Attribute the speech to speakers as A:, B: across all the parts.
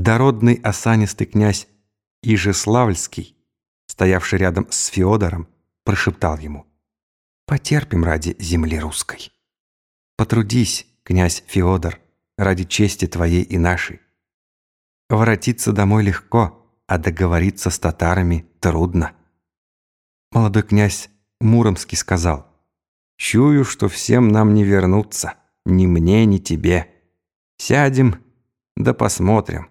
A: Дородный осанистый князь Ижеславльский, стоявший рядом с Феодором, прошептал ему «Потерпим ради земли русской. Потрудись, князь Феодор, ради чести твоей и нашей. Воротиться домой легко, а договориться с татарами трудно». Молодой князь Муромский сказал «Чую, что всем нам не вернуться, ни мне, ни тебе. Сядем, да посмотрим,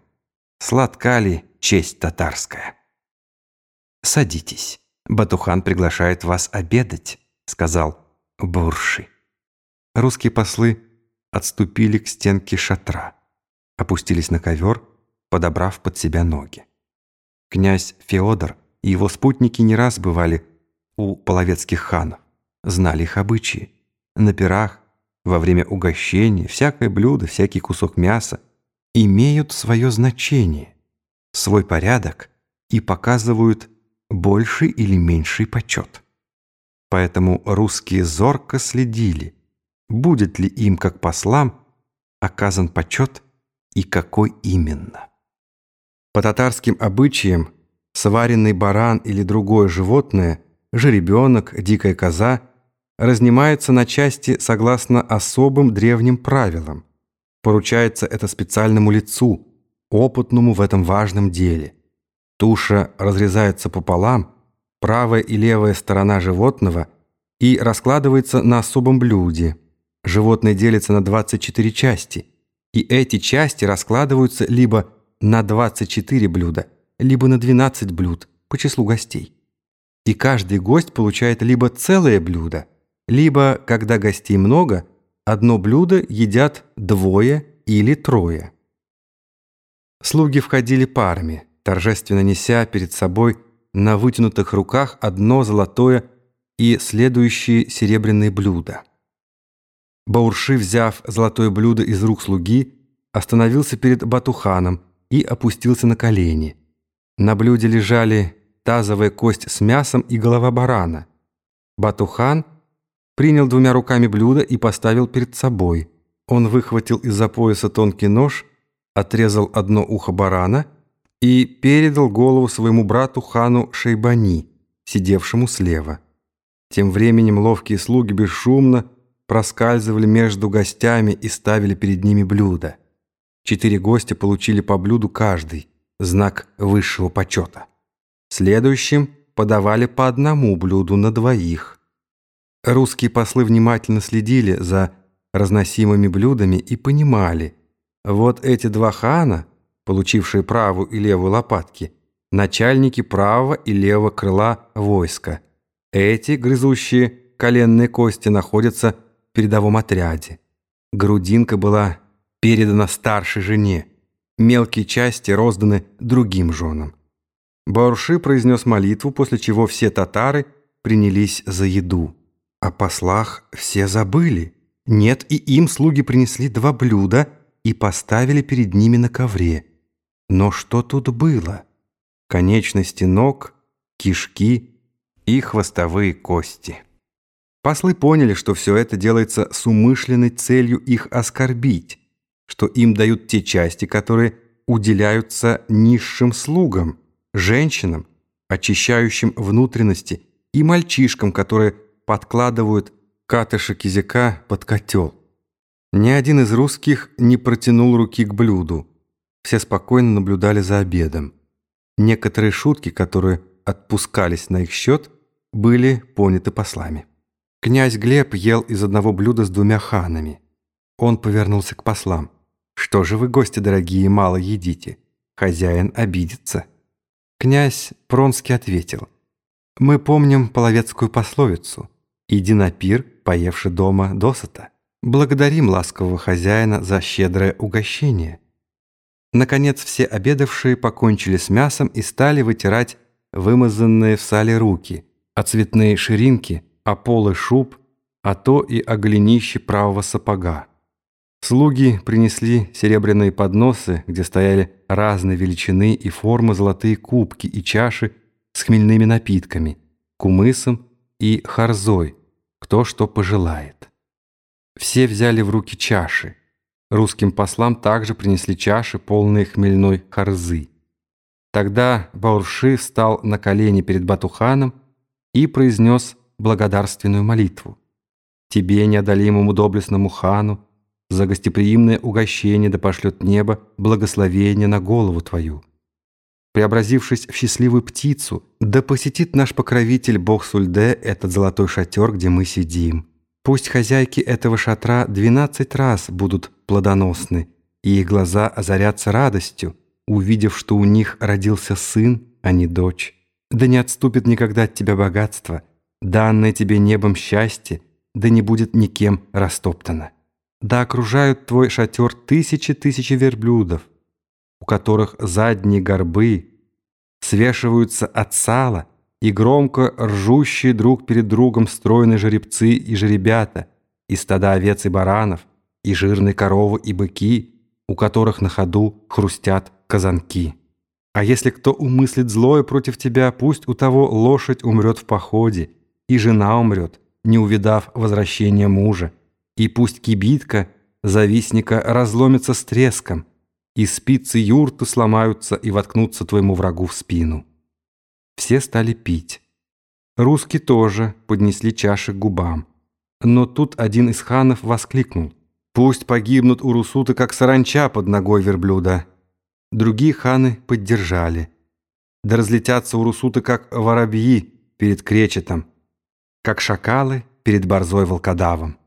A: сладка ли честь татарская». «Садитесь, Батухан приглашает вас обедать», — сказал Бурши. Русские послы отступили к стенке шатра, опустились на ковер, подобрав под себя ноги. Князь Феодор и его спутники не раз бывали у половецких ханов, знали их обычаи. На пирах, во время угощения, всякое блюдо, всякий кусок мяса имеют свое значение, свой порядок и показывают больший или меньший почет. Поэтому русские зорко следили, будет ли им, как послам, оказан почет и какой именно. По татарским обычаям сваренный баран или другое животное, жеребенок, дикая коза, разнимается на части согласно особым древним правилам. Поручается это специальному лицу, опытному в этом важном деле. Туша разрезается пополам, правая и левая сторона животного и раскладывается на особом блюде. Животное делится на 24 части, и эти части раскладываются либо на 24 блюда, либо на 12 блюд по числу гостей. И каждый гость получает либо целое блюдо, либо, когда гостей много, одно блюдо едят двое или трое. Слуги входили парами, торжественно неся перед собой на вытянутых руках одно золотое и следующие серебряные блюда. Баурши, взяв золотое блюдо из рук слуги, остановился перед Батуханом и опустился на колени. На блюде лежали тазовая кость с мясом и голова барана. Батухан принял двумя руками блюдо и поставил перед собой. Он выхватил из-за пояса тонкий нож, отрезал одно ухо барана и передал голову своему брату хану Шейбани, сидевшему слева. Тем временем ловкие слуги бесшумно проскальзывали между гостями и ставили перед ними блюда. Четыре гостя получили по блюду каждый, знак высшего почета. Следующим подавали по одному блюду на двоих. Русские послы внимательно следили за разносимыми блюдами и понимали, вот эти два хана, получившие правую и левую лопатки, начальники правого и левого крыла войска. Эти, грызущие коленные кости, находятся в передовом отряде. Грудинка была передана старшей жене, мелкие части розданы другим женам. Баурши произнес молитву, после чего все татары принялись за еду. О послах все забыли. Нет, и им слуги принесли два блюда и поставили перед ними на ковре. Но что тут было? Конечности ног, кишки и хвостовые кости. Послы поняли, что все это делается с умышленной целью их оскорбить, что им дают те части, которые уделяются низшим слугам, женщинам, очищающим внутренности, и мальчишкам, которые подкладывают катышек языка под котел. Ни один из русских не протянул руки к блюду. Все спокойно наблюдали за обедом. Некоторые шутки, которые отпускались на их счет, были поняты послами. Князь Глеб ел из одного блюда с двумя ханами. Он повернулся к послам. «Что же вы, гости дорогие, мало едите? Хозяин обидится». Князь Пронский ответил. «Мы помним половецкую пословицу. Иди на пир, поевши дома досыта. Благодарим ласкового хозяина за щедрое угощение». Наконец все обедавшие покончили с мясом и стали вытирать вымазанные в сале руки, а цветные ширинки, а полы шуб, а то и о правого сапога. Слуги принесли серебряные подносы, где стояли разной величины и формы золотые кубки и чаши с хмельными напитками, кумысом и харзой, кто что пожелает. Все взяли в руки чаши. Русским послам также принесли чаши, полные хмельной харзы. Тогда Баурши встал на колени перед Батуханом и произнес благодарственную молитву. «Тебе, неодолимому доблестному хану, за гостеприимное угощение да пошлет небо благословение на голову твою. Преобразившись в счастливую птицу, да посетит наш покровитель Бог Сульде этот золотой шатер, где мы сидим. Пусть хозяйки этого шатра двенадцать раз будут плодоносны, и их глаза озарятся радостью, увидев, что у них родился сын, а не дочь. Да не отступит никогда от тебя богатство, данное тебе небом счастье, да не будет никем растоптано. Да окружают твой шатер тысячи-тысячи верблюдов, у которых задние горбы свешиваются от сала, и громко ржущие друг перед другом стройные жеребцы и жеребята, и стада овец и баранов, и жирные коровы и быки, у которых на ходу хрустят казанки. А если кто умыслит злое против тебя, пусть у того лошадь умрет в походе, и жена умрет, не увидав возвращения мужа, и пусть кибитка завистника разломится с треском, и спицы юрты сломаются и воткнутся твоему врагу в спину. Все стали пить. Русские тоже поднесли чаши к губам. Но тут один из ханов воскликнул. «Пусть погибнут урусуты, как саранча под ногой верблюда». Другие ханы поддержали. Да разлетятся урусуты, как воробьи перед кречетом, как шакалы перед борзой волкодавом.